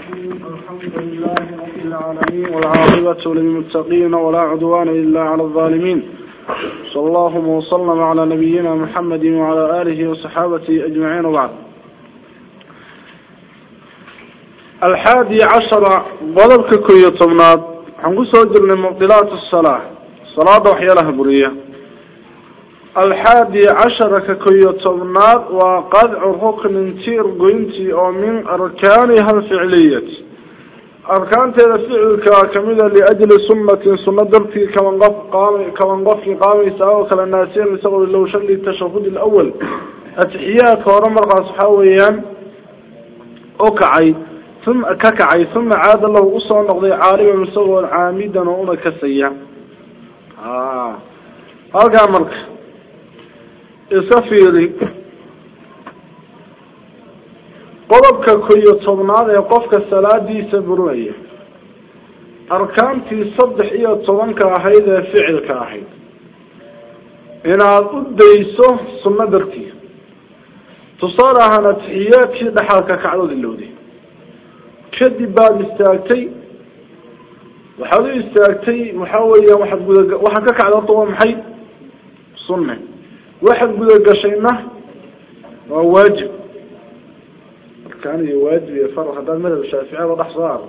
الرحيم الحمد لله رب العالمين والعاقبة للمتقين ولا عدوان إلا على الظالمين. صلى الله وسلم على نبينا محمد وعلى آله وصحابته أجمعين وبعد. الحادي عشر ضربك كي طمنات حنقص وجر لمبطلات الصلاة. صلاة وحيالها برية. الحادي عشر ككي طمنات وقدع ركن تير قينتي أو من أركانها الفعلية. أركان تير فعل كمدة لأجل سنة سنة درتي كمن قف قام كمن قف قام يساوي كلا الناسين لسبب لو شل التشهد الأول. التحيات ورمر صحويا أكعي ثم ككعي. ثم عاد له أصلا نقضي عاربا مسوى عامدا وأنا كسيا آه. هذا iska fiiri qodobka koryo tobnaad ee qofka salaadiisa burinaya arkaantii saddex iyo tobanka ahayd ee ficilka ahayd. Inaad u dayso sunno darkii tusaale ahaan atixiyaadkii dhaxalka kacdood ilowday. Kadib baad istaagtay waxaad u istaagtay waxa weeyaan waaad guda waxaad ka kacda horta maxay? Sunne. واحد بده قشينا وواجب كان يواجب يا فرع هذا المدى الشافعي وضح صار.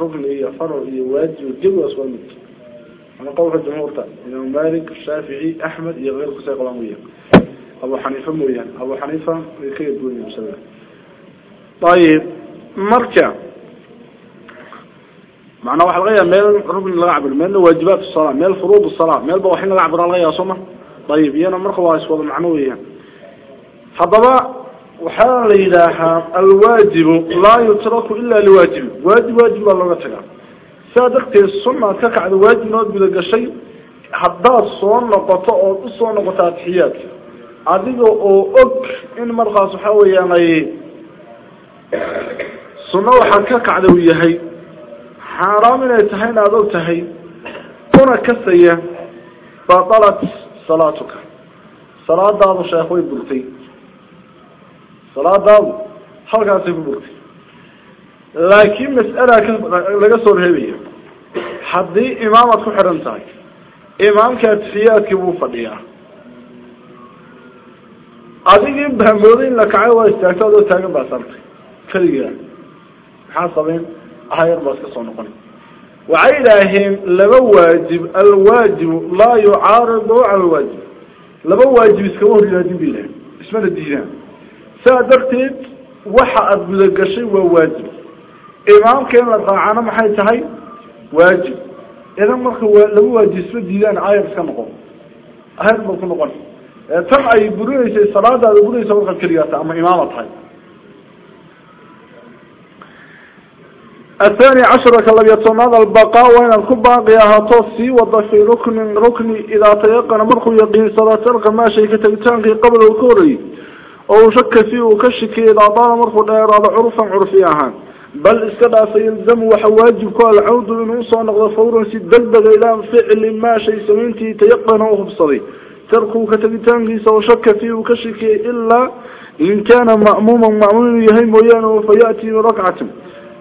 رجل يا فرع يواجب وجب واسوامك أنا قول الجمهور تعالى إنه مالك الشافعي أحمد يغير قصي قلامية أبو حنيفة مويان أبو حنيفة يخير دوني بسبب طيب مركة معنا واحد غير ميل ربنا لعب الميل واجبات الصلاة. ميل فروض الصلاة. ميل بوحين لعب رالغية صمة ayib iyana marka waa iswada macno weeyaan. Haddaba waxaa la yidhaahaa alwaajibu laa yutraku ila liwaajibi waajib waajib baa looga tagaa. Sidaa darteed sunaad ka kacda waajibna ood guda gashay haddaad soo noqoto ood u soo noqoto atixiyaadka adiga oo og in markaas waxa weeyaan ay sunno waxaad ka kacda uu yahay xaaraam inay tahay inaad og tahay kuna kasaya batalat salaatuka salaadaadu sheekh way burtay. Salaadaadu halkaasay ku burtay. Laakiin mas'ala ka laga soo reebaya haddii imaamad ku xidhan tahay imaamka atixiyaadkii buu fadhiyaa. Adigii bahmooday in la kacay waa istaagto adoo taagan baa sartay. Keligaa maxaa sameyn? Ahayar baa iska soo noqon yihaadin ba ilahay ismana diidaan saa darteed waxa aada gudagashay waa waajib imaamka in la raacana maxay tahay waajib idan marka waa laba waajib isma diidaan ayar iska noqon ayar ba ku noqon tan ay burinaysay salaadaada burinaysa markaad keligaata ama imaama tahay الثاني عشر كالبيتوناد البقاء وين الكباقي هاتو سي وضع في ركن ركن إذا تيقن مرخو يقين صلاة تلك ما شيء كتبتانك قبل الكوري أو شك فيه كشك إذا طال مرخو دائر هذا عرفا عرفياها. بل اسكدا سيلزم وحواجب كل عود لنوصى نقضى فورا سيدقدق إلى فعل ما شيء سمينتي تيقن وخبصري تركه كتبتانك سو شك فيه كشك إلا إن كان مأموما مأموما يهيم ويانه فيأتي ركعة.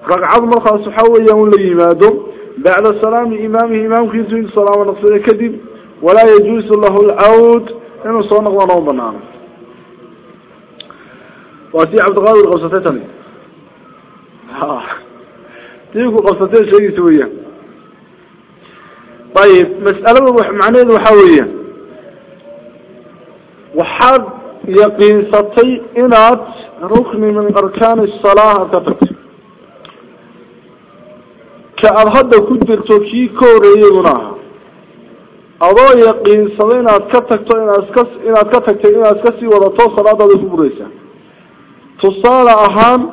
رقعد مرخص حويا ولا يمادو بعد السلام إمامه إمام كيسوين الصلاة ونقصد كذب ولا يجوز له العود. إنه صنق ونوم بنانا. واسي عبد الغالي قصتتني ها. تيكو قصتين شيء سويا طيب مسألة معنى وحوية. وحاد يقين سطي إنات ركن من أركان الصلاة تتكتب كأب هذا كدر توكي كوري هنا أضايا قين صلينا أتكتك تو إن أسكس إن أتكتك تو إن أسكسي ولا تو صلاة ذو فبريسة تصال أهم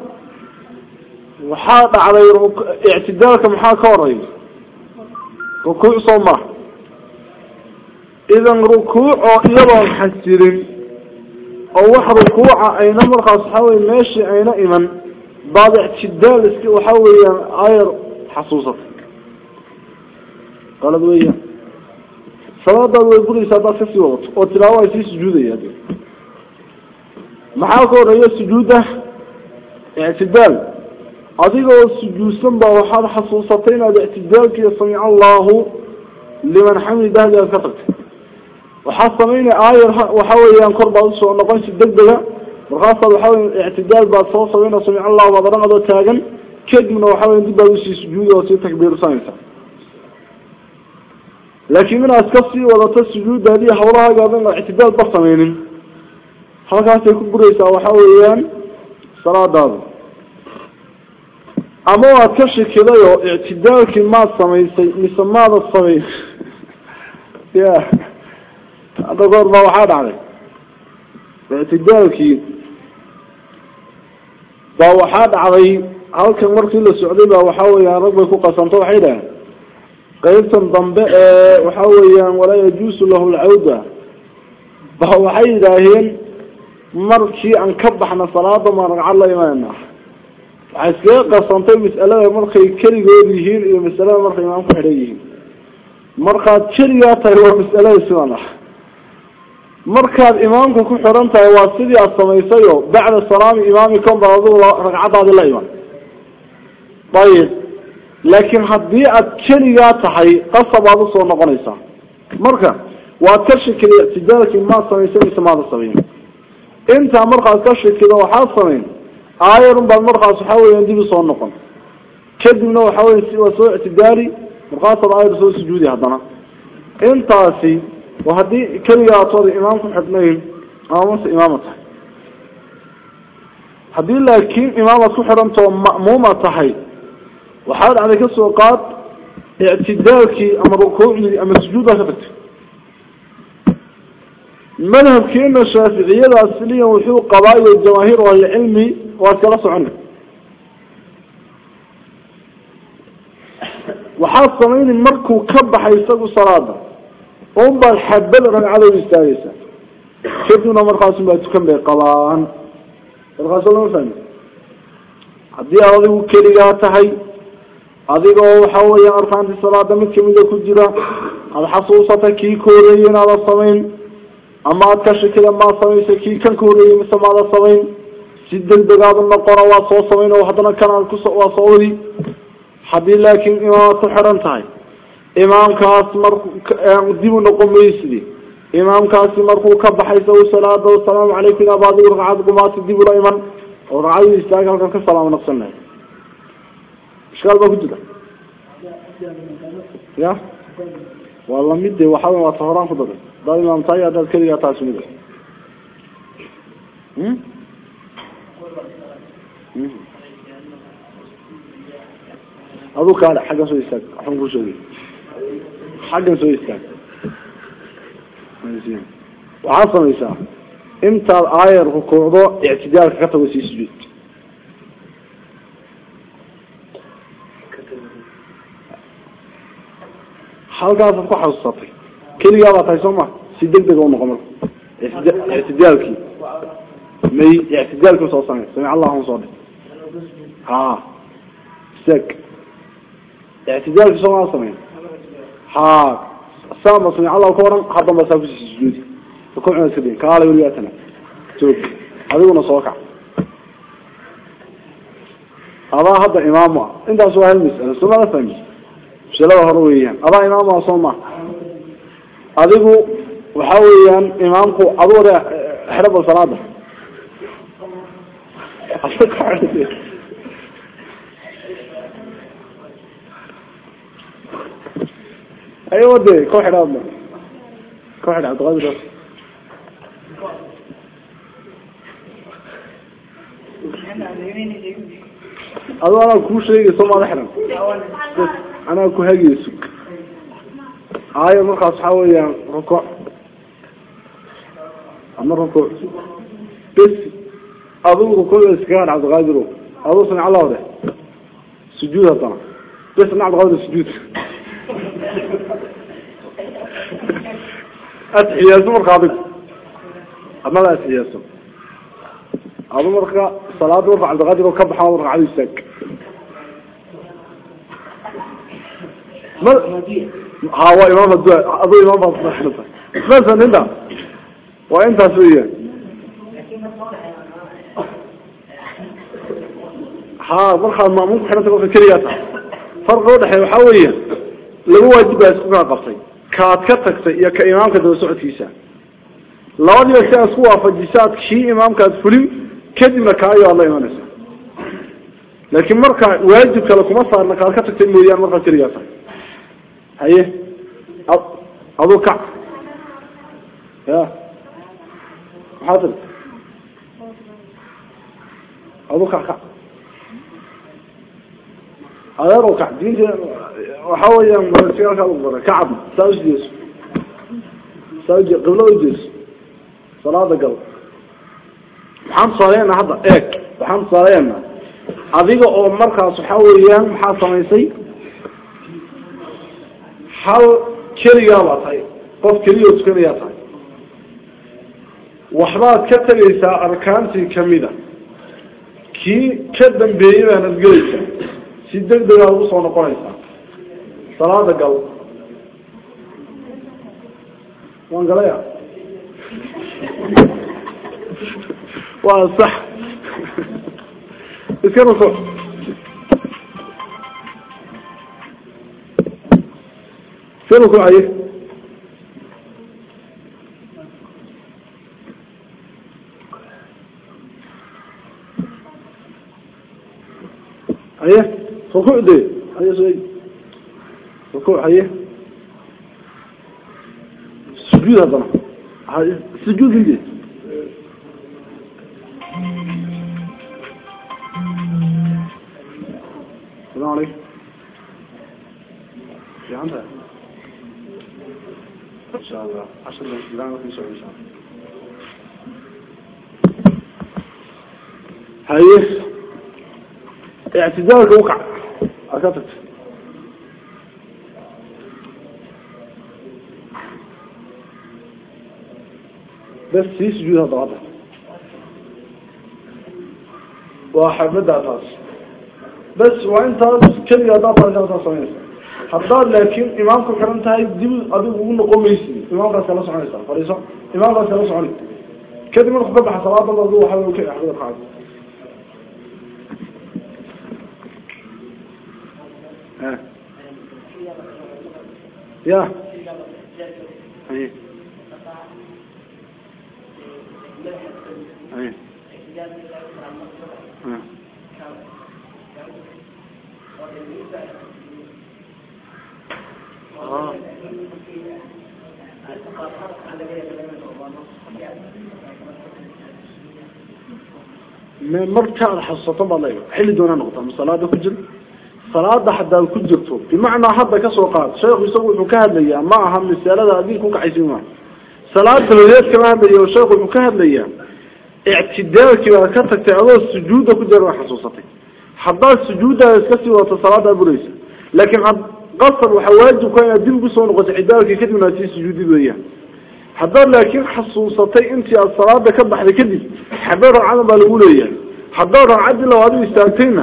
وحاط على اعتدالك محاكا وري ركوع صمع إذا ركوع وإذا محسر أو واحد ركوع أينما رخص حوي ماشي أينئما بعد اعتدال اسكي وحوي أير xasuusata qalad weeyaan salaadaada way buraysa haddaad ka sii wadato oo tilaawo ay sii sujuudaya de maxaa ka horreeya sujuuda ictidaal adigoo sujuudsan baa waxaad xasuusatay inaad ictidaalkiiyo samica allahu liman xamidahdi aad ka tagtay waxaad samaynay aayar waxa weeyaan kor baad u soo noqon si deg dega markaasaad waxa weya ictidaal baad soo samayna samic allahu baad oran adoo taagan dib baad usii sujuudi oo sii takbiirsanaysa laakiin inaad ka sii wadato sujuuddaadii hawlahaagaada inaad ictidaal ba samaynin halkaasay ku buraysaa waxa weeyaan salaadaada ama waad ka shikiday oo ictidaalkii maad samaysay mise maada samayn ya hadda goor baa waxaa dhacday ictidaalkii baa waxaa dhacday halkan markii la socday baa waxa weeyaan rag bay ku qasanto waxay dhaheen qeybtan dambe ee waxa weeyaan walaa yajuusu lahu lcawda ba waxay yidhaaheen markii aan ka baxna salaada maan ragcad la imanayna waxay iskaga qasantay mas'alada markay keligood yihiin iyo masalada markay imaam ku xidhan yihiin markaad keligaa tahay waa mas'alada sidan ah markaad imaamka ku xidhan tahay waa sidii aad samaysayo bacda salaami imaamikom baad adigu ragcadaadi la iman usoo noqonaysaa marka waad ka shikiday ictidaalkii maad samaysay mise maada samayn intaa markaad ka shikido waxaad samayn aayarun baad markaas waxa weeyaan dib usoo noqon kadibna waxa wey waa soo ictidaali markaasaad aayar soo sujuudi haddana intaasi waa haddii keligaa atooda imaam ku xidhnayn ama mase imaama tahay haddii laakiin imaamaad ku xidhantao ma'muuma tahay وحال على كل سوقات اعتدالك أما ركوعني أما سجودها خبت منهم كأن الشافعية الأسلية وحيو قبائل الجواهير والعلمي والكلاس عنه. وحال صمين المركو كبح يستقو صلاة أمبا الحبال رمع عليه بستاريسة كيف دون أمر خاصم بأي تكن بأي قبائل الخاصة الله مفهمي عدي أراضي وكريقاتها ama aad ka shikida maad samaysay kii kan ka horeeyey mise maada samayn si degdegaadu noqona waa soo samayn oo haddana kan aad kus waa soo wadi haddii laakiin imaamaad ku xidhan tahay imaamkaas marku dib u noqon maysidi imaamkaasi markuu ka baxay saw salaada wasalaamu calaykum inaad adigu ragcad gumaati dib ula iman oo ragcadii istaaga halkan ka salaamo naqsan lahay ishkaal baa ku jira ya waa lamid de waxa waa ta horaan ku daray hadaad imaam tahay haddaad keligaa taasi mid adu kaale xaggan soo istaag waxaan ku sheegay xaggan soo istaag waxaad samaysaa intaad aayar halkaasaad ku xasuusatay keligaa baa tahay soo ma si deg dega u noqo marka ictidaalkii. May ictidaalkii soo samey samic allahuma soo dhe ha. Istaag ictidaalkii soo maa sameyn ha. Saama samic allah ka waran haddamba saa ku sii sujuudi. Rukuucna iska dayin kaala weligaatana joog. Adiguna soo kac. Adaa hadda imaamu ah. Intaas waa hal mas'alo soo mada fahmi ah soo ma adigu waxa weeyaan imaamku adu wada xero bal salaada ay wade ko xidhaadna ko xidha cabdiqaadir adu anaa kuu sheegay soo maada xiran anaa ku hagay sug aayo markaas waxaa weeyaan rukuuc ama rukuuc bes adigu rukuucda iskaga hadh cabdiqaadiro aduu samic allah wade sujuud haddana bes na cabdiqaadir sujuud atixiyaaso marka adigu adnada atixiyaaso adu marka salaada marka cabdiqaadir oo ka baxa ragcado imaam hadu adu imaam baa masan inta waa intaas weeyaan ها مرخى مأمون كحنا تقول كرياتا فرق واضح وحاوية لو واجب اسكو قبطي كاد imaamka daba socodkiisa labadiiba si aad isku waafajisaad kii imaamkaad fulin kadibna kaayo alla imanaysa laakiin marka waajib kale kuma saarna kaad ka tagtay mooyaan markaa keligaa tahay aduu kac kac adeero kac diinta waxa weeyaan marsigalkaa lagu baray kacab saa ujeeso saa uje qiblo ujeeso salaada gal maxaan tusaaleynaa hadda eeg waxaan tusaaleynaa adiga oo markaas waxa weeyaan maxaa samaysay hal keligaa baa tahay qof keliya tukanayaa tahay. Waxbaad ka tegaysaa arkaantii kamida kii ka dambeeyey baanad gelaysaa. Si deg degaa ugu soo noqonaysaa. Salaada gal. Waan galaya. Waa sax. Iska nuso iska nukucaye haye rukuuc de haye s rukuuc haye sujuud haddana sujuud inde السلام إن شاء الله. عشر دقائق في سعود إن شاء الله. هاي اعتدالك وقع. اكتبت بس في سجود هذا واضح وحمدها تاس بس وانت كلي اضافه انت صميس هذا لكن إمامك كرنت هاي دم أبي هو نقوميسي إمام رضي الله عنه صار فريضة إمام رضي الله عنه كذي من خطبة حصل الله الله حلو كذي حلو الحاج Yeah. ما مرتاح حصته بالله. حل دون نقطة. من صلاة كجر صلاة حدا كجرته بمعنى حدا كسوقات. شيخ يسوي مكهد ليا. ما أهم مسألة هذه كوك عزيمة صلاة الوليات كمان بيا وشيخ مكهد ليا. اعتدالك وركتك تعرض سجودك كجر وحصوصتك حدا السجود أساسي وصلاة بريسة لكن قصر وحواجه كان يدل بصوره وتعدالك كتب ناتي سجودي بيان هذا لكن حصوصتي انت الصلاة كبح لكذي حضر عمب الأولية حضر عدل وهذه استاكتين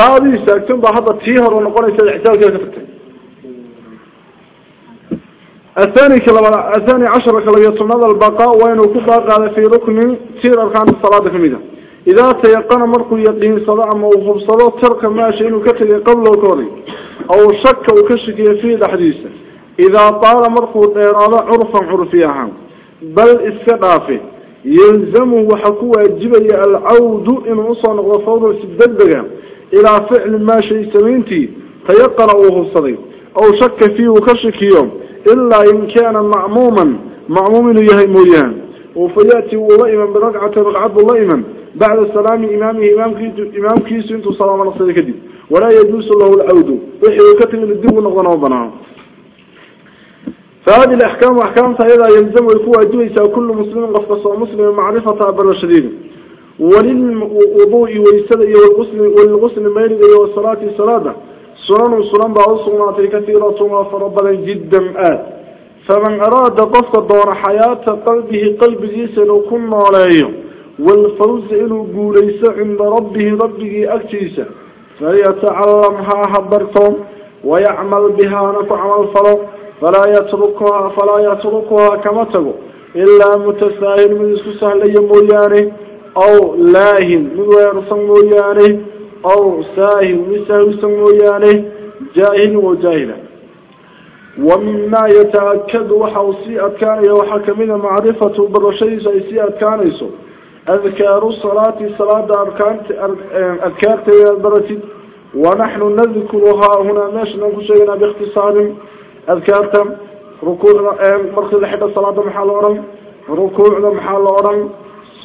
هذه استاكتين بحضة تيهر ونقول إيسا الاحتيال كيف تفتين الثاني, الثاني عشر كلمة يطمد البقاء وينو كباق قال في ركن سير أركان الصلاة كميدة إذا تيقن مرق يقين صلاة موهوب صلاة ترك ما شئين كتل قبل وكوري أو شك وكشك يفيد حديثه إذا طال مرق الإرادة عرفا عرفيها بل إسكدافه يلزمه وحكوه الجبل العود إن أصلا وفوض السددقة إلى فعل ما شيء سمينتي. تيقن أوه الصديق. أو شك فيه وكشك يوم. إلا إن كان معموما. معموم يهي مريان وفيأتي ولئما برقعة رقعة ولئما بعد السلام إمامه إمام كيس إمام كيس انتو صلاة نصر كدب ولا يجوز له العود. وحي وكتب الدب ونغضنا وبناه. فهذه الأحكام وأحكام أيضا يلزم الكوة جويسة كل مسلم قفص ومسلم معرفة بر شديد وللوضوء والسدء والغسل والغسل ميرد والصلاة صلاة سنن سنن بعض الصلاة كثيرة فربنا جدا آت. فمن أراد قفك دور حياة قلبه قلب جيسا لو كنا عليه. والفوز إنه قوليس عند ربه ربه أكتيسا فليتعلمها حبرتهم ويعمل بها نفع الفرق فلا يتركها فلا يتركها كما تقول. إلا متساهل من اسكو سهل مويانه أو لاهن من ويرسم مويانه أو ساهل مساهل سمويانه جاهل وجاهلا ومما يتأكد وحوصي أتكان وحكمنا معرفة برشيس أيسي أتكانيسو أذكار الصلاة صلاة أذكار تيادرتي ونحن نذكرها هنا ماشي نقول باختصار. أذكار ركوع مركز حتى الصلاة محل أورم ركوع أورم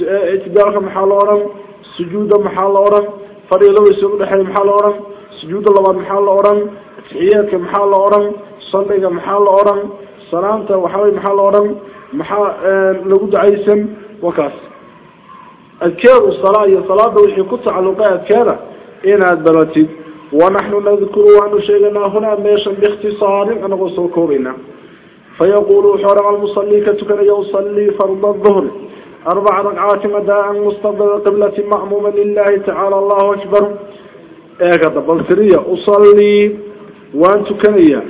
اعتدال محل أورم سجود محل أورم فريضة ويسوق دحي محل أورم سجود الله محل أورم تحياتك محل أورم صليك محل أورم سلامته وحوي أورم محل لقد عيسم وكاس. أذكار الصلاة هي صلاة وحي كنت على أذكاره إن أدبرتي ونحن نذكر وأن شيئنا هنا ميشا باختصار أنا غصو كورنا فيقول حرم المصلي كتكن يصلي فرض الظهر. أربع ركعات مداء مستقبل قبلة مأموما لله تعالى الله أكبر. إيه بلترية أصلي وأن تكنية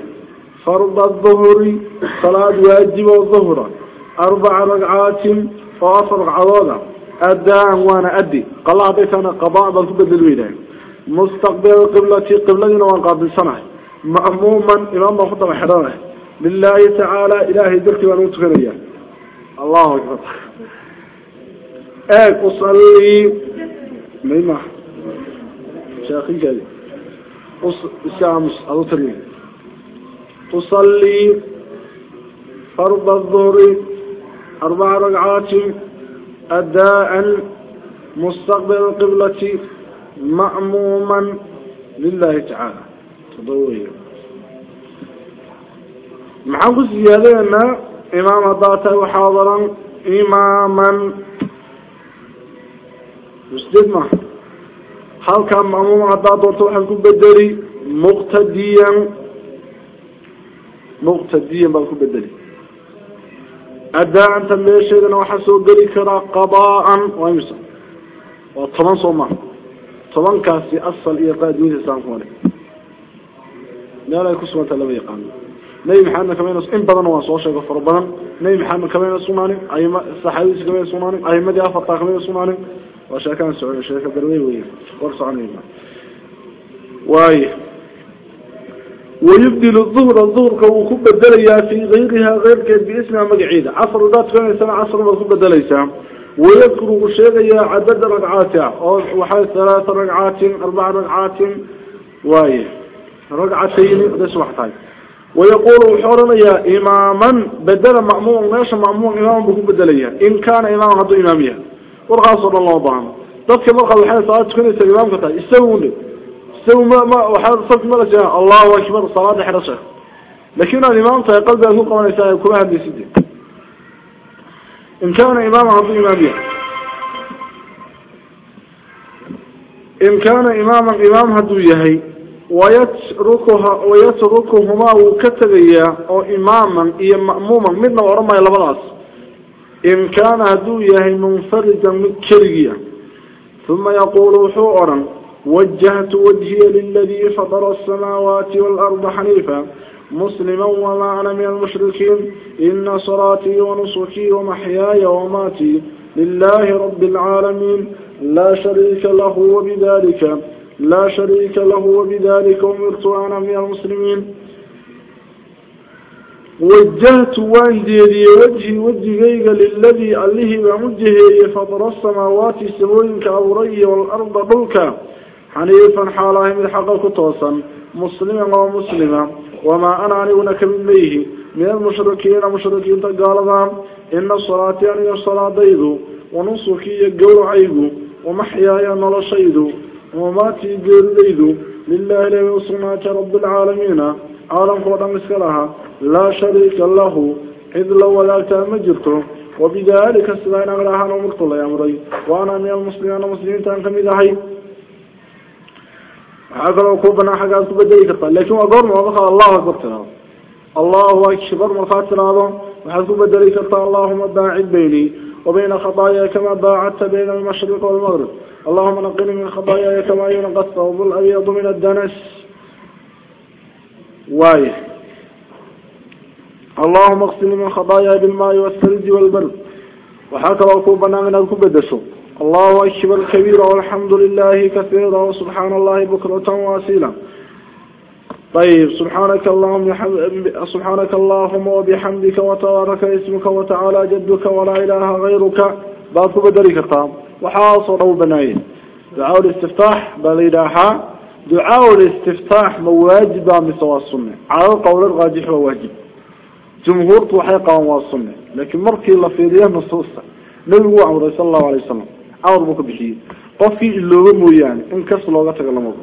فرض الظهر صلاة واجب الظهر. أربع ركعات وأفر ركعات أداء وأنا أدي. قال الله بيتنا قضاء بل تبدل mustaqbil qiblati qibladiina waan qaabilsanahay macmuuman imaam baan ku daba xidhanay lilaahi tacaala ilaahay dartii baan ugu tukanaya allahu akbar eeg usallii mayma shaakinkaaga us iska aamus aada u taliya مأموما لله تعالى. تضويه. محاوس زيادة إمام الضاطة وحاضرا إماما. مسجد ما هل كان عداد دورته وحن كبدلي مقتديا. مقتديا بل كبدلي أداء أنت ميشيدنا وحسو قلي كرا قضاء. ويمسا. وطبعا صوما. tobankaasi asal iyo qaadimiisa saamka male meel ay ku suganta lama yaqaano nebi maxamed kamaynas in badanna waan soo sheego fara badan. Nebi maxamed kamayna sugnaanin aima saxaabadiisa kamayna sugnaanin ayimadii afartaa kamayna sugnaanin waa sheekaan socon sheeka darday wey war soconayna waayo wayubdil duhra duhrka wuu ku bedelayaa fii kayriha keyrkeed biismiha magaciida casr hadaad tukanaysana casr baad ku bedelaysaa ويذكر الشيء عدد ركعات أو وحي ثلاث ركعات أربع ركعات واي. ركعتين ليس وحتاج ويقول يا إماما بدل مأمون ماشي مأمون إمام بكون بدليا إن كان إمام هذا إمامية. ورغاص الله ضعنا dadka markaad waxay salaad tukanaysa imaamka tahay isaguna isagu ma ma waxaad saf ma la jeedaa allahu akbar salaada xidhasha laakiin aad imaam tahay qalbigaad ku إن كان إمام عبد إمامية إن كان إماما إمام هدويهي ويتركها ويتركهما وكتبيا أو إماما إيا مأموما من ورما إلى بلاس إن كان هدويهي منفردا من كرية ثم يقول حوارا وجهت وجهي للذي فطر السماوات والأرض حنيفا. مسلما وما أنا من المشركين. إن صلاتي ونصحي ومحياي وماتي لله رب العالمين. لا شريك له وبذلك. لا شريك له وبذلك. أمرت أنا من المسلمين. وجهت وانديدي وجهي وجهي للذي عليه بمجهي فطر السماوات سموين كأوري والأرض بلكا حنيفا حالاه من حق كتوسا. مسلما ومسلما. وما أنا عنونك من ميه. من المشركين مشركين تقال إن الصلاة يعني الصلاة ديدو ونصكي يقول عيدو ومحياي نلشيدو وماتي قول ديدو لله لي وصناك رب العالمين. عالم قوة مسكلها لا شريك له. إذ لو ولا تامجرته وبذلك السبعين أغراها ومرت الله يا مري. وأنا من المسلمين المسلمين تنكم إذا هاي هذا لو كوبنا حاجة تبدأ كرتا لكن ما بقى الله أكبر ترى. الله أكبر مرخات وحيث بدأ كرتا اللهم باعد بيني وبين خطايا كما باعدت بين المشرق والمغرب. اللهم نقني من خطاياي كما ينقى الثوب الأبيض من الدنس. وايه اللهم اغسل من خطايا بالماء والثلج والبرد. وحكى وكوبنا من الكبدسو الله أكبر كبيرا والحمد لله كثيرا وسبحان الله بكرة واسيلا طيب سبحانك اللهم سبحانك اللهم وبحمدك وتبارك اسمك وتعالى جدك ولا إله غيرك. بارك بدرك قام. وحاصر بنايه دعاء الاستفتاح بليداحا دعاء الاستفتاح مواجبة مسوى السنة. على القول الراجح وواجب جمهور وحيقا والسنة. لكن مركي الله في ذيه نصوصة نبي عمر صلى الله عليه وسلم. عمر بك بحيه قفي اللوغة مويان. انكس لوغة تقل مضر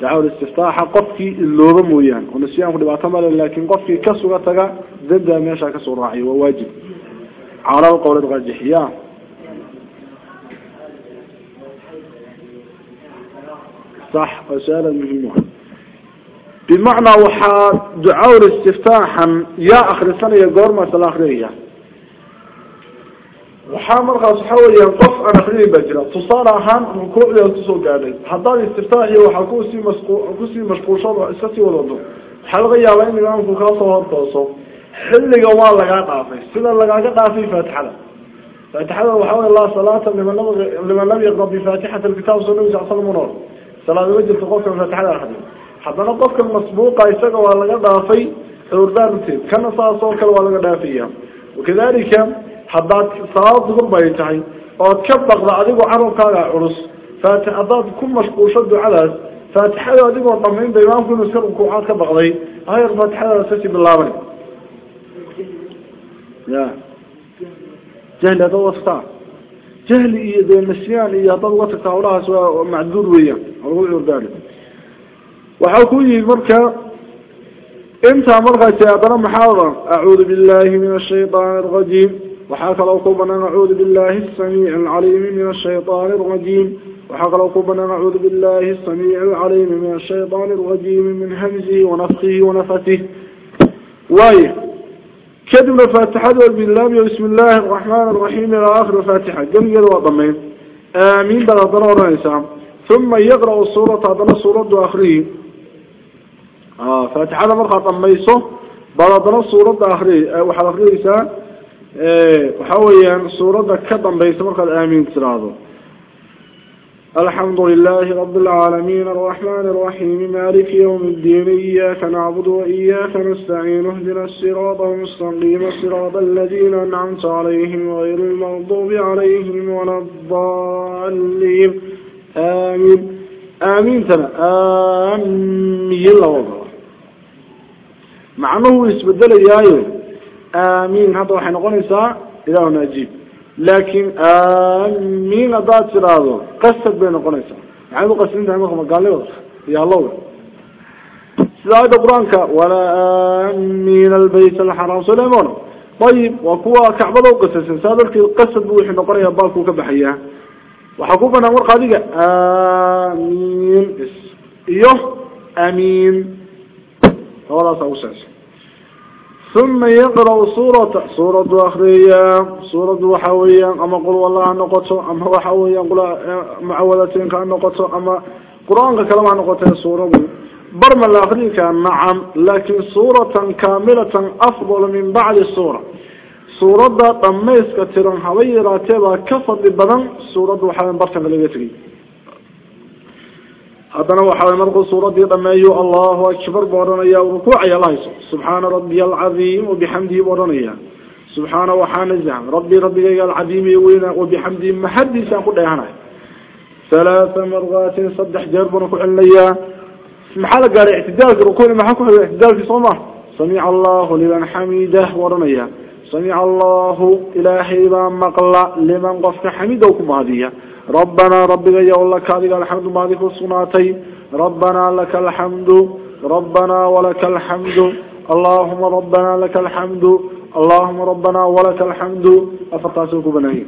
دعاء الاستفتاح قفي اللوغة مويان. ونسيان قد بعتمل لكن قفي كسوغة تقل ضد ميشا كسو راعي وواجب على القول الراجح يا صح رسالة مهمة بمعنى وحا دعاء استفتاحا يا أخر السنة يا قرمة الآخرية وحا مرقى صحاول ينقف أنا أخرين بجرة. تصال أهان ركوع يلتصو قادي حتى الاستفتاحي وحا كوسي مشقوشات وإساسي وضعه حلقة يا بين الآن فكاسة وانتصو. حلق وما لقا قافي سنة لقا قافي فاتحة. فاتحة وحاول الله صلاة لمن لم يقرب بفاتحة الكتاب صلى الله عليه وسلم. salaad ma jirto qofka faatixada akriyo haddana qofka masbuuqa isaga waa laga dhaafay cudurdaan uteed kana saas oo kale waa laga dhaafaya wakadalika حداد صلاة هم بيتهاي أو كبر ضعيف وعرف كارع عرس فتأذت كل مشكور شد على فتحلى ضعيف وطمئن بيمان كل سر وكوعات كبر ضعيف هاي رفعت حلى ستي بالله لا جهل هذا وصفه جهل إذا نسيان إذا ضل وصفه ولا سوى معذور ويا الغيور ذلك وحكوي مركا انت مرغة يا ترى محاضرة أعوذ بالله من الشيطان الرجيم وحاك لوقوبنا نعوذ بالله السميع العليم من الشيطان الرجيم. وحاك لوقوبنا نعوذ بالله السميع العليم من الشيطان الرجيم من همزه ونفخه ونفته وي كذب الفاتحة بالله بسم الله الرحمن الرحيم إلى آخر الفاتحة. قل يلو أضمين آمين. بغضنا ورعيسام ثم يقرأ الصورة تعدل الصورة آخره. آه، فاتحة مرخة أميسه بغضنا الصورة آخره. آه، وحلق يلو إنسان وحاويا سورة كضميسه مرخى آمين تراضه الحمد لله رب العالمين الرحمن الرحيم مالك يوم الدين إياك نعبد وإياك نستعين اهدنا الصراط المستقيم صراط الذين أنعمت عليهم غير المغضوب عليهم ولا الضالين. آمين. آمين تنا آمين. الله وضع. مع أنه يسبدل يايو آمين. هذا هو حين قنسا إله نجيب. لكن آمين ذات راضو قصد بين قنسا يعني قصد انت عمكم قال لي يا الله. سلاعد برانكا. ولا آمين البيت الحرام. سليمان. طيب وكوا كعبدو قصص سادلك قصد بوحي نقرية بالكو كبحية. وحكوبة نور قادقة آمين. إيوه. آمين. خلاص أوسع ثم يقرأ سورة سورة أخرية سورة وحوية أما قل والله نقطة أما وحوية قل معوذتين كأن نقطة أما قرآن كلام نقطة سورة. برما الآخرين كان نعم لكن سورة كاملة أفضل من بعد السورة. سورة طميس كتيران حويرة تبا كفر بدن سورة هذا وحاول مرق سورة ضمايو الله أكبر بورنيا وركوع يا الله سبحان ربي العظيم وبحمده بورنيا سبحان وحان زعم ربي ربي العظيم وين وبحمده محدث أقول هنا ثلاث مرات صدح جرب ونكوع ليا محل قال اعتدال ركوع ما حكوا اعتدال في صمه سمع الله لمن حميده ورنيا سمع الله إلهي ما مقلا لمن قفك حميده وكم ربنا ربك يا الله كاذب الحمد ما صناتي ربنا لك الحمد. ربنا ولك الحمد. اللهم ربنا لك الحمد. اللهم ربنا ولك الحمد. أفرطاسوك بنهي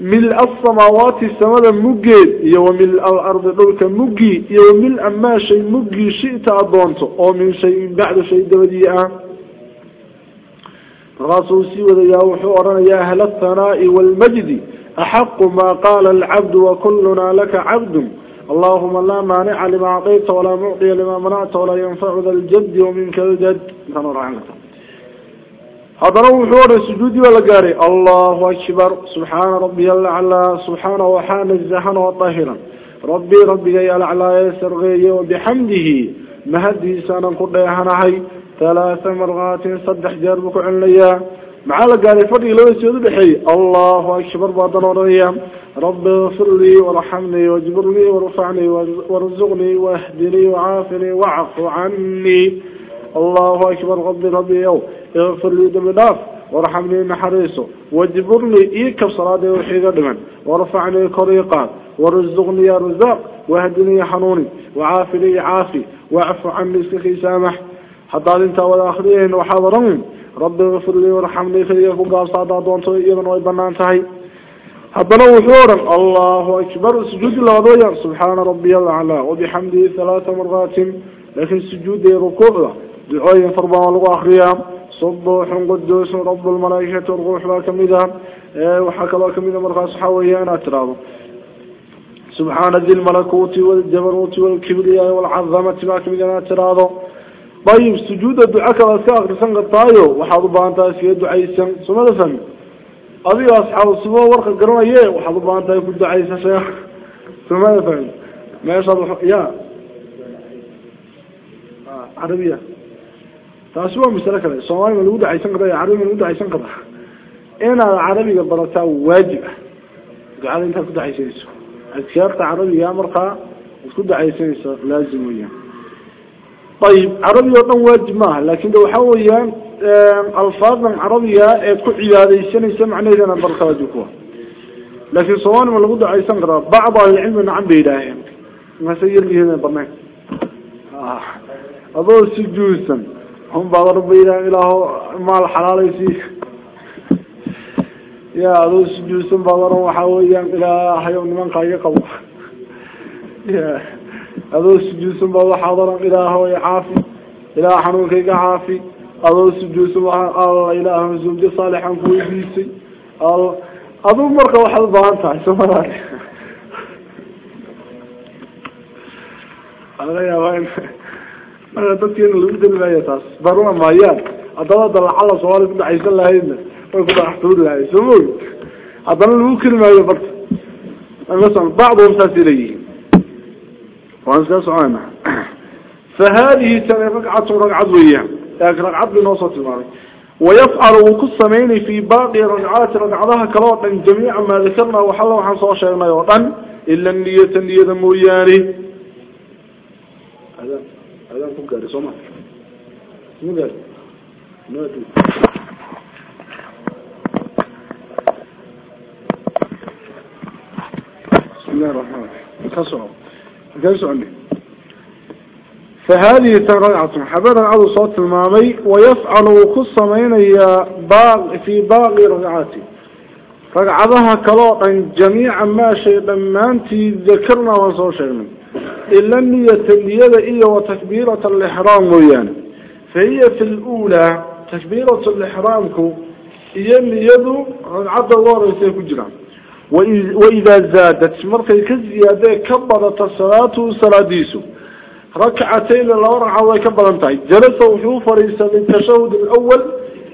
ملء السماوات السماء مجيد يوم ملء الأرض دولك مجي يوم ملء شيء مجي شئت أدونته أو من شيء بعد شيء دوديئة رسول وذا وحورنا يا أهل الثناء والمجد. أحق ما قال العبد وكلنا لك عبد. اللهم لا مانع لما أعطيت ولا معطي لما منعت ولا ينفع ذا الجد ومنك الجد. هذا هو حوار السجود ولا قاري الله أكبر. سبحان ربي الأعلى. سبحانه وحان الزحن وطاهرا ربي ربي يا الأعلى يسرغي وبحمده. مهدي سانا قرية هنهي ثلاث مرات صدح جربك عليا مع قال فرق لو يسجد بحي. الله أكبر بعد نوريا رب اغفر لي ورحمني واجبر لي ورفعني وارزقني واهدني وعافني واعف عني. الله أكبر ربي ربي اغفر لي دم ناف ورحمني نحريسه واجبرني إيك صلاة وحيد دمن ورفعني كريقا ورزقني رزاق. واهدني يا يا ربي اغفر لي ورحمني خليك وقال صعدا دونتو إيضا ويبنان تهي. حضنا وحورا الله أكبر. سجود الله سبحان ربي الأعلى. وبحمده ثلاث مرات. لكن سجود ركوع. دعوية فربا ولغو أخريا صبوح قدوس. رب الملائكة والروح لا كميدا وحكى لا كميدا مرخص حويا أتراب. سبحان ذي الملكوت والجبروت والكبرياء والعظمة. ayib sujuuda duco kale ad ka akrisan kartaayo waxaad u baahan tahay iskaga ducaysan sumada fahmi adiga asxaab sumo warka garanaye waxaad u baahan tahay ku ducaysa sheekh sumada fahmi meeshaad ya carabiya taasi waa masalo kale soomaali ma lagu ducaysan karta carabi ma lagu ducaysan kartaa inaad carabiga barataa waajib ah ducada intaad ku ducaysanayso adkaarta carabiga markaa ad ku ducaysanaysa laazim weyaan ayib carabi oo dhan waajib maaha lakin de waxa weeyaan alfaadan carabiga eed ku cibaadaysanaysa macnaheedana barka waajib kuwa laakin soomaali ma lagu dacaysan karaa bacd ahlicilmi nacan bay yidhaaheen mase yarliheeda banayn adoo sujuudsan هم بعض ربنا إله مال حلال يسي يا أدو سجوسن بعض وحاويا إلى حيوم من قاية قبو يا adoo sujuudsanba waxaadona ilaahow caafi ilaah xanuunkayga caafi. Adoo sujuudsanba alla ilaah zawjo saalixaan ku weydiisay aduu marka waxaad ubaahan tahay somala laga yaaba in marka dadkiina lagu deli maayo taas baruna maayaan. Haddaba hadda lacala soomaaliya ku dhacaysan lahaydna way ku dhaaxtuuri lahayd soo mogi haddana lagu keli maayo barta. Bacduhum saas leeyihiin. Haadihi tani ragcatu ragcad weeyaan laakin ragcad bay noo soo tilmaamay ويفعل وكسمين في باقي رجعات رجعتها كلا جميع ما ذكرنا وحلا وحن صار شيئا يوطن إلا النية النية موياني هذا هذا كم قاري سوما مو قاري بسم الله الرحمن الرحيم. عني فهذه ترعة حبنا عضو صوت المامي ويفعل وقص مين في باقي رجعاتي رجعتها كلاطا جميعا ما شيء لما أنت ذكرنا وصو شيء إلا النية النية إيا وتكبيرة الإحرام ويان. فهي في الأولى تكبيرة الإحرام هي النية رجعت الله رسيه كجرا وإذا زادت مركز كزيادة كبرت الصلاة سراديسو ركعتين لو ركعة ويكبر انتهي جلس وحيو فريسا للتشهد الأول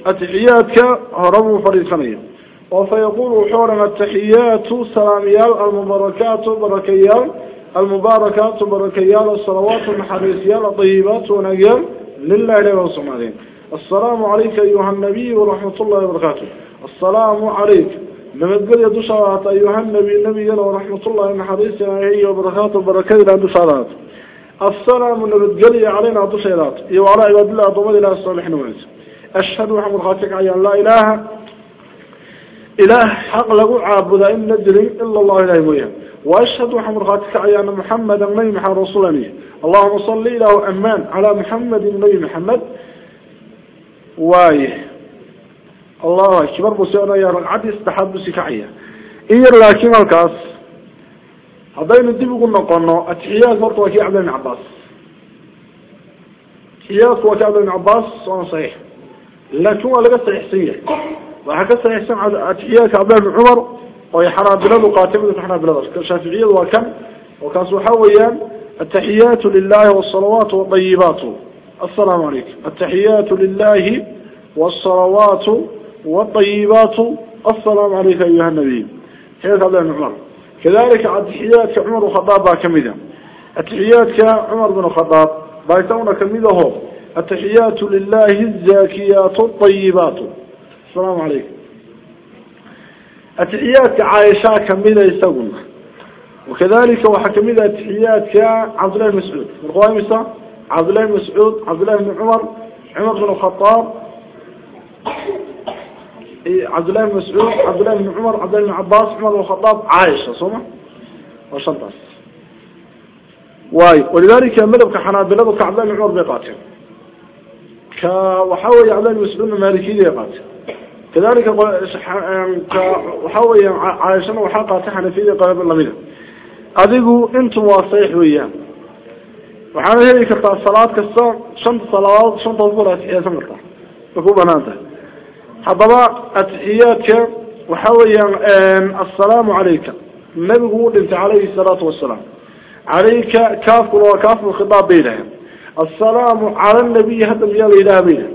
التحيات هرم فريسانية وفيقول حورا التحيات سلاميال المباركات بركيال المباركات بركيال الصلوات المحرسيال الطيبات ونقيال لله عليه والصمالين السلام عليك أيها النبي ورحمة الله وبركاته. السلام عليك. تقول يا دشارات أيها النبي النبي ورحمة الله وبركاته وبركاته بركاته دشارات السلام نبتقلي علينا تصيرات وعلى عباد الله ضمد إلى الصالحين ونس أشهد محمد خاتك عيان لا إله إله حق له عابد إن ندري إلا الله إله مويا وأشهد محمد خاتك عيان محمد النبي محمد رسول الله. اللهم صل له أمان على محمد النبي محمد. وايه الله أكبر بسيئنا يا رقعد يستحب بسيكعية إير لكن الكاس؟ هذا الدبي قلنا قلنا التحياس مرت وكي عبد بن عباس؟ التحياس وكي عبد بن عباس؟ صحيح. صحيح. لكن هو لقصة إحسية وحكصة إحسان على التحياس عبد بن عمر. ويحرى بلده قاتل ويحرى بلده كالشافعية وكان وكان سوحاويا التحيات لله والصلوات والطيبات. السلام عليكم. التحيات لله والصلوات والطيبات. السلام عليك أيها النبي. عبد الله عمر. كذلك التحيات عمر وخطاب كمذا التحيات عمر بن الخطاب بايتون كمذا التحيات لله الزاكيات الطيبات. السلام عليكم التحيات عائشة كمذا يستقون وكذلك وحكمذا التحيات عبد الله مسعود. القوائم عبد الله مسعود عبد الله بن عمر عمر بن الخطاب عبد الله بن مسعود عبد الله بن عمر عبد الله بن عباس عمر بن الخطاب عائشة صمة وشنطاس واي. ولذلك مذهب كحنابلة وكعبد الله بن عمر بيقاتل. كوحاول عبد الله بن مسعود مالكي يقاتل كذلك وحاول عائشة وحاقة حنفية قريب الله منه. adigu intu waa saxiix weeyaan waxaana heli kartaa salaad kasta shanta salaadood shanta goor atixiyaasan kartaa way ku حضراء التحيات وحوليا السلام عليك. النبي قول انت عليه الصلاة والسلام. عليك كاف وكاف الخطاب بينهم السلام على النبي هدم يا الإله بينهم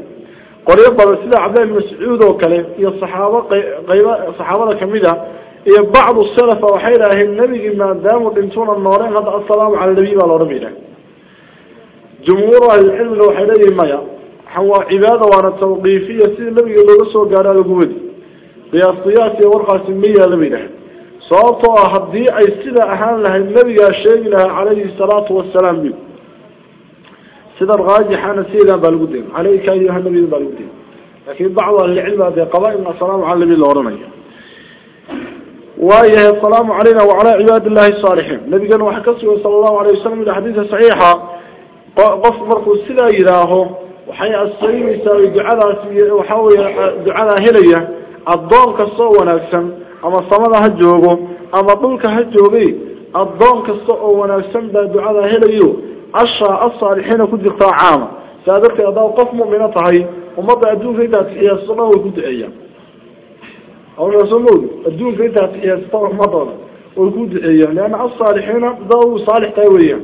قول يبقى بسيلة عبد مسعود المسعود وكلم يا إيه الصحابة غير صحابة كمدة يا إيه بعض السلف وحيلة النبي ما داموا انتون النارين هذا السلام على النبي والأربينا جمهور العلم لو حيلة المياه هو عبادة وأنا توقيفية سيد النبي يقول له رسول قال له قمدي قياسيات يا ورقة سمية لمنه صوت أحدي أي سيد أحان لها النبي الشيء لها عليه الصلاة والسلام بي. سيد الغاجي حان سيدا بالقدم عليك أيها النبي بالقدم لكن بعض العلماء في قبائل السلام على النبي الأورمية وإيه السلام علينا وعلى عباد الله الصالحين. النبي قال وحكسه صلى الله عليه وسلم الحديثة صحيحة. قف مرقو السيدة إلهه. وحي الصين يساوي دعاء وحاول دعاء هليا الضوء كصو ونفسم أما صمد هجوه أما بلك هجوه الضوء كصو ونفسم دعاء هليا أشعى الصالحين كد يقطع عاما سادرك أضاو قف مؤمنة هاي ومضى أدون في ذات إيه الصلاة وكد إيا أولا سمود أدون في ذات إيه الصلاة مضى وكد إيا لأن الصالحين ضوء صالح طيوية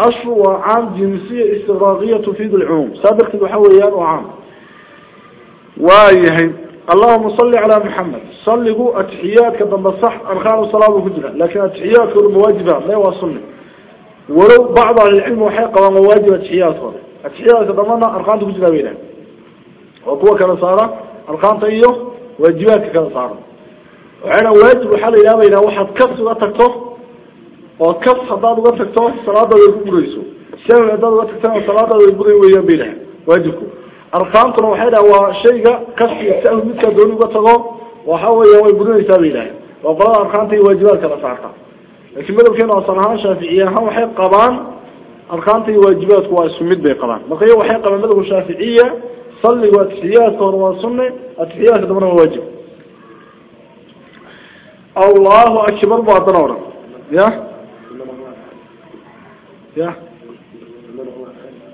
أشروا عام جنسية استغراغية تفيد العموم. سابقة بحويان وعام وآيهين اللهم صل على محمد. صلقوا أتحياتك بمصح أرخان الصلاة وهجرة. لكن أتحياتك المواجبة لا يواصلني ولو بعض العلم وحيقة ومواجبة أتحياتك أتحياتك ضمنا أرخان تفجرة بينا وقوة كنصارة أرخان طيب واجباتك كنصارة وعنا واجب حالي لا بينا وحد كفت وأتكتف oo kas haddaad uga tagto salaada way ku burayso sahwi haddaad uga tagtana salaada way buray weeyaan bay dhaha waajibku arkaantuna waxay dhaha waa shayga kaskiga sahwi midkaa dooni uga tago waxa weeya way burinaysaa bay dhaha waa qolada arkaanta iyo waajibaadka la saarta laakiin madhabkeena asal ahaan shaaficiye ahaan waxay qabaan arkaanta iyo waajibaadku waa isku mid bay qabaan marka waxay qabaan madhabku shaaficiya salligu atixiyaadka hore waa sunne atixiyaadka dambana waa waajib allahu akbar bu haddana odhan ya ya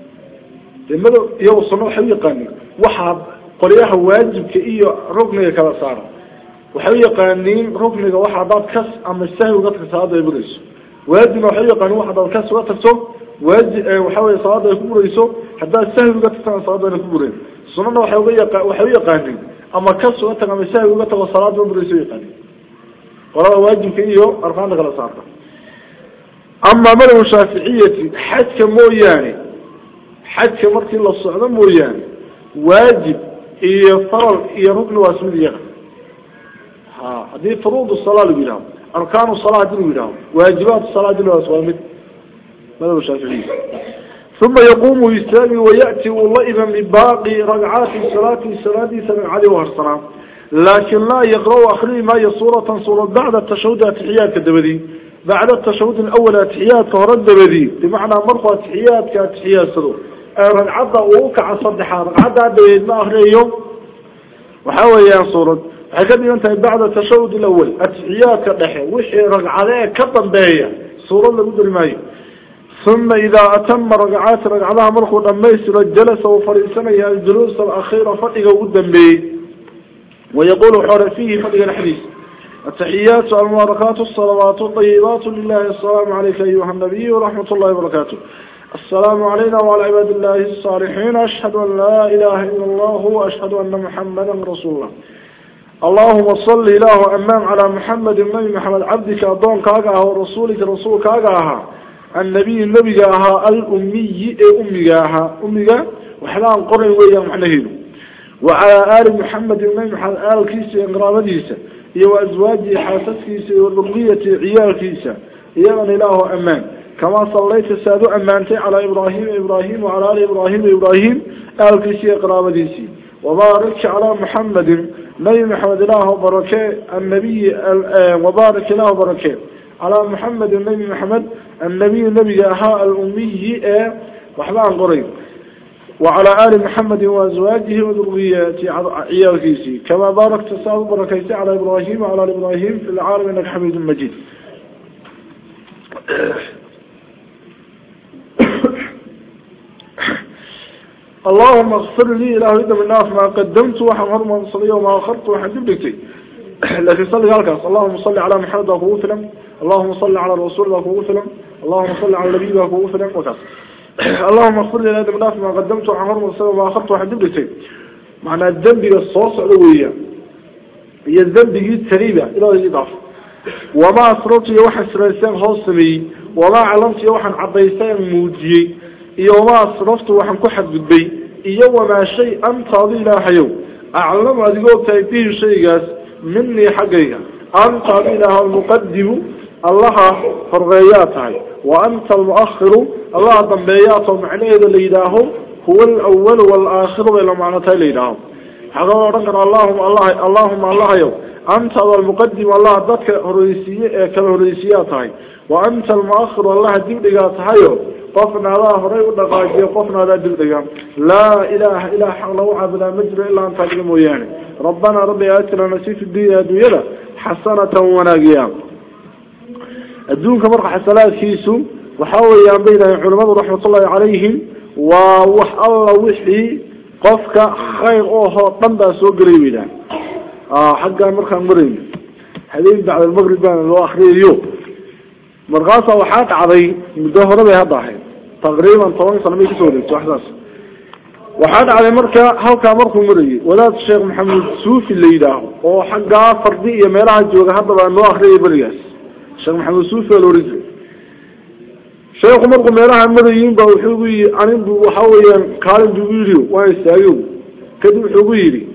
de mado iyago sunno waxay u yaqaanin waxaa qolyaha waajibka iyo rukniga kala saara waxay u yaqaaniin rukniga waxa hadaad kas ama sahwi uga tagto salaada ay burayso waajibna waxay u yaqaanin wax hadaad kas uga tagto waaji waxa wey salaada ay ku burayso haddaad sahwi uga tagtana salaada ayna ku burayn sunana أما ملو شافعية حتى كمو حتى حد كمرتي الله الصعب مو ياني واجب يفرر يرقل واسم ها هذه فروض الصلاة لبنام أركان الصلاة لبنام واجبات الصلاة لبنام ملو شافعية. ثم يقوم يسلمي ويأتي والله إذا من باقي رقعات الصلاة الصلاة سنة علي الصلاة لكن لا يقرأ أخليه ما يصورة صورة بعد التشهد تحيات الدبدي. بعد التشهد الأول تحيات ورد بذي بمعنى مرقى تحيات كانت تحيات صدو من عضى أوقع صدحا من عضى بيد ما أخرى يوم. وحاول ينصرد حكذا أنت بعد التشهد الأول. التحيات كالنحي وحي رقع عليه كطن بايا صورة لقدر ماي. ثم إذا أتم رقعات رقع لها مرقى الأميس لجلس وفريسنا يا الجلوس الأخيرة فقق قدن بي ويقول حرفيه فقق الحديث. التحيات المباركات الصلوات الطيبات لله. السلام عليك أيها النبي ورحمة الله وبركاته. السلام علينا وعلى عباد الله الصالحين. أشهد أن لا إله إلا الله وأشهد أن محمدا رسول الله اللهم صل إله أمام على محمد النبي محمد. عبدك أضون كاقها ورسولك رسول كاقها النبي النبي أها الأمي أمي أها أمي وحلان قرن ويا محنهين وعلى آل محمد النبي محمد آل كيسة إنقرام ديسة إيو أزواجي حاسس كيسة والرقية عيال كيسة إيمان إله أمان كما صليت سادو أمانتي على إبراهيم إبراهيم وعلى آل إبراهيم إبراهيم آل كيسة إنقرام ديسة وبارك على محمد نبي محمد الله بركة النبي وبارك الله بركة على محمد النبي محمد النبي النبي أها الأمي وحبان قريب وعلى آل محمد وأزواجه وذرياته عيال كيسي كما باركت سعد بركيتي على إبراهيم وعلى آل إبراهيم في العالم إنك حميد مجيد اللهم اغفر لي إله من الناس ما قدمت وحمر من صلي وما أخرت وحن دبتي لكن صلي قالك اللهم صل على محمد وقوه فلم اللهم صل على الرسول وقوه فلم اللهم صل على النبي وقوه فلم وكاس اللهم اغفر لي من الناس ما قدمت وحمر من صلي وما أخرت وحن دبتي معنى الذنب الصوص علوية هي الذنب التريبة إلى الإضافة وما أسررت يوحى سرسان خاصمي وما علمت يوحى عضيسان موجي ma asraftu waxaan ku xadgudbay. Iyo wamaa shay anta adi ilaahayow. Aclamu adigoo tahay bihi shaygaas minii xaggayga. Anta adi ilaaha almuqadimu allaha walaakhiru bay la macno tahay la yidhaaho waxaa kaloo odhan kara allahuma allah allahuma allahayow anta ada almuqadimu allaha dadka horreysiiye ee kala horreysiiyaa tahay wa anta almuakhiru allaha dibdhigaa tahayo قفنا الله هري ودقاجي قفنا لا دلدقا لا إله إلا حق لو عبدا مجرى إلا أنت علمه يعني ربنا ربي آتنا نسيف الدنيا دويلة حسنة الدون كمرق حسنات كيسو وحاول بين علماء رحمة الله عليهم ووح الله وحي قفك خير أوه طندا سوق ريبنا آه حقا مرخا مرين حديث بعد المغرب بان الواخرين اليوم. مرقاصة وحاك عضي مدهورة بها ضاحي. تقريبا طوان سنة ميكي سوريت وحساس وحاك عضي مركا هلكا مركو مري ولاد الشيخ محمد سوفي اللي يداه وحقا فردية ميراها الجوغة هذا بأنه أخري برياس الشيخ محمد سوفي والوريزي شيخ مركو ميراها مريين بوحوغي عنين بوحاويا كالن جوغيريو وان يستايو كدو حوغيري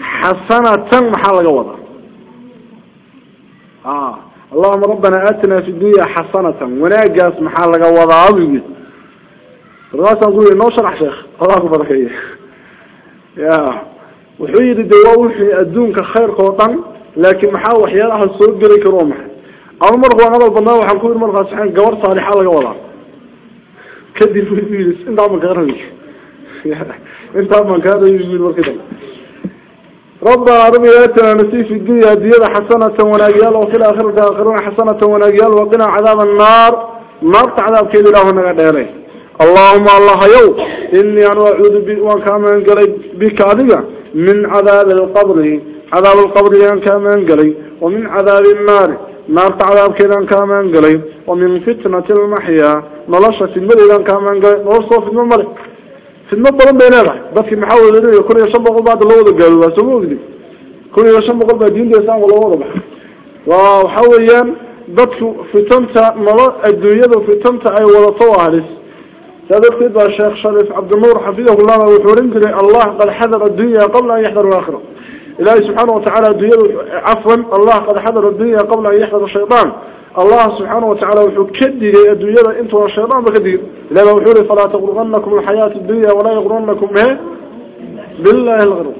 حسنة تن محالة وضع آه اللهم ربنا آتنا في الدنيا حسنة وناقص محل وضعه راسا نقول انه شرح شيخ الله اكبر خير يا وحيد الدواء وحي الدون كخير قوطا لكن محا وحيالها السوق قري كرومح اول مرة وأنا البناء وحنكون مرة صحيح قور صالحة لك وضع كدي في الفيلس انت عمل كغرمك انت عمل كهذا يجيب الوكذا ربنا ربي آتنا نسي في الدنيا ديادة حسنة وناقيال وفي الآخرة آخرون حسنة وناقيال وقنا عذاب النار. نار عذاب كيد الله نقدره اللهم الله يو. إني أنا أعوذ بك وكامن قلي بك أذيك من عذاب القبر. عذاب القبر أن كامن قلي ومن عذاب النار. نار عذاب كيد أن كامن قلي ومن فتنة المحيا نلشة الملك أن كامن قلي نلشة في leeyahay kun iyo shan boqol baa la wada gaaloobaa soo ogdi kun iyo shan boqol baa diinta islaamka loo wada baxay waa waxa weeyaan dadku fitanta nolo adduunyada fitanta ay wadato ahlis saa darteed baa sheekh sharif cabdinuur xafidahullah wuxuu oran jiray allah qad xadara addunya qabla an yaxdara alaakhira ilaahi subxaana watacaala adduunyada cafwan allah qad xadara addunya qabla an yaxdara shaytaan الله سبحانه وتعالى وحكدي الدنيا أنتم الشيطان بكدي لما وحوري فلا تغرنكم الحياة الدنيا ولا يغرنكم به بالله الغرور.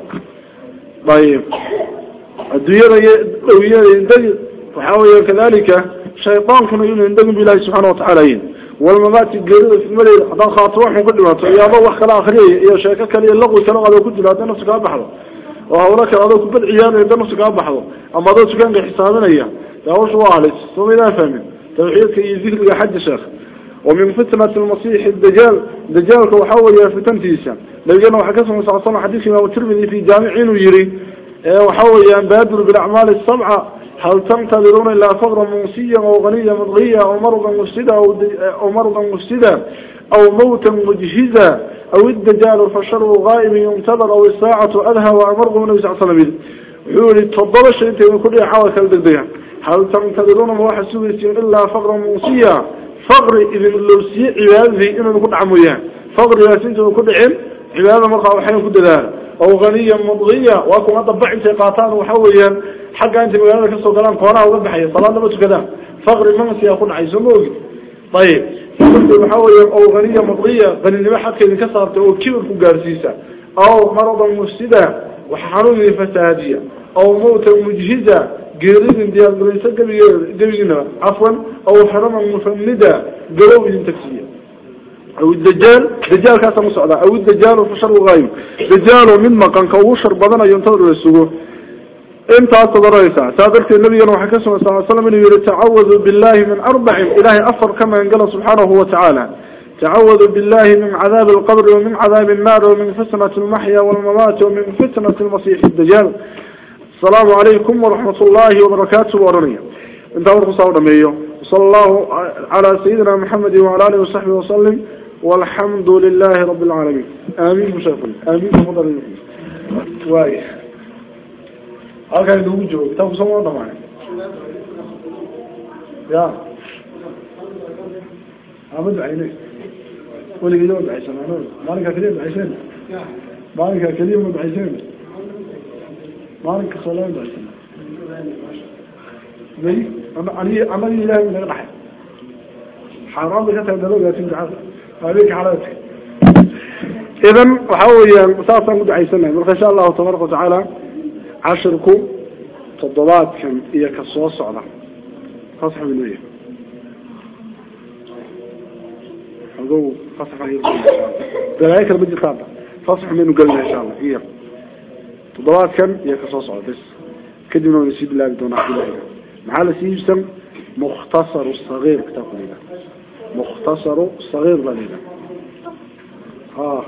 طيب. الدنيا الدنيا يندق وحاول كذلك شيطان كانوا يندق بالله سبحانه وتعالى. والممات الجريدة في حتى خاطروح وكل ما يا الله وخلا آخرية يا شيكا كان يلغوا كانوا هذا كنت لا نفسك أبحض وهؤلاء هذا كنت عيان يدى نفسك أبحض أما هذا كان بحسابنا إياه داوش واهلس ثم لا فهم توحيدك يذكر حد شيخ ومن فتنة المسيح الدجال دجالك وحول يا فتن تيسا لقينا وحكسه صلى الله عليه وسلم حديث ما الترمذي في جامعين ويري وحويا بادر بالأعمال السبعة هل تنتظرون إلا فقرا منسيا أو غنيا مضغيا أو مرضا مفسدا أو, أو مرضا مفسدا أو موتا مجهزا أو الدجال فشر غائب ينتظر أو الساعة أدهى وأمر من عليه وسلم. يقول التضبش انت من كل حاول كالدقدقة هل تنتظرون ما حسوبتين إلا فقرا منسيا فقر إذن اللوسي عبادة إنه نكون عمويا فقر ياسين كل علم عبادة مرقى وحين كل ذلك أو غنيا مضغيا وأكو أطبع إنت قاتان وحويا. حقا أنت مغانا كسو قلان قوانا وضبحي صلاة نبتو كذا فقر منسي يكون ayib sababta waxaa weya ow aniya madiya qaninimo xadka idinka saarta oo kibir ku gaarsiisa. Aw maradan mufsida wax xanuun idin fasahaadiya aw mawtan mujhiza geeridin diyaargalayso gebige gebigiinaba cafwan. Aw xaraman mufanida galow idin tagsiiya dajaal dajaalkaasaan usocdaa aw dajaalu fa sharbu aayib dajaalo mid maqanka ugu shar badanayo intada la sugo. انت أصدريسا سادرت النبي وحكسه صلى الله عليه وسلم انه يتعوذ بالله من أربع إلهي أفر كما ينقل سبحانه وتعالى. تعوذ بالله من عذاب القبر ومن عذاب النار ومن فتنة المحيا والممات ومن فتنة المسيح الدجال. السلام عليكم ورحمة الله وبركاته. ورنية انت أورخ صورة ميو. صلى الله على سيدنا محمد وعلى آله وصحبه وسلم. والحمد لله رب العالمين. آمين. مشافل آمين. هكذا يدوم جو كتاب سموه طبعا يا. عمد عينيك ولي قلوا بعيسان مالك كريم بعيسان مالك كريم بعيسان مالك صلاة بعيسان ليه؟ أنا أنا أنا إله من الرحم حرام بك تدلوا يا سيدي عاد هذيك حالتك إذا وحاول مسافة مدعيسنا إن عشركم تضلات كم إياك الصوص على تصحى من إيه؟ أقول فصح عليه دلائك البدي طابع فصح منه قلنا إن شاء الله. هي تضوات كم يكسوس على بس كدنا نسيب الله بدون عبد الله. محل سيجسم مختصر الصغير كتاب لنا مختصر الصغير لنا ها